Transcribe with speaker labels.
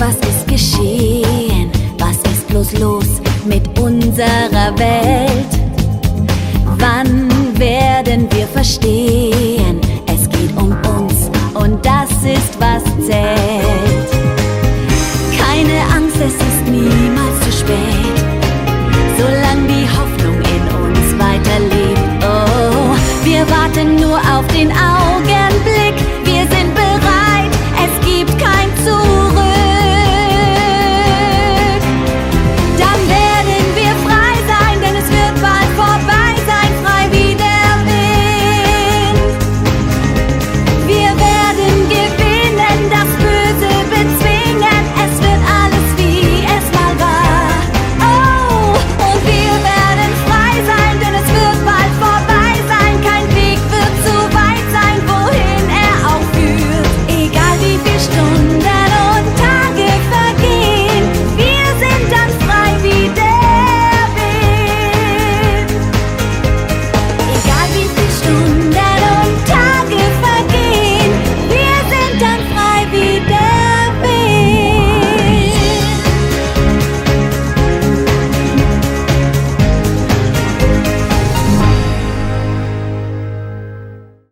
Speaker 1: was ist geschehen? Was ist bloß los mit unserer Welt? Wann werden wir verstehen? Es geht um uns und das ist, was zählt. Keine Angst, es ist niemals zu spät, solange die Hoffnung in uns weiterlebt. Oh, wir warten nur auf den Augenblick.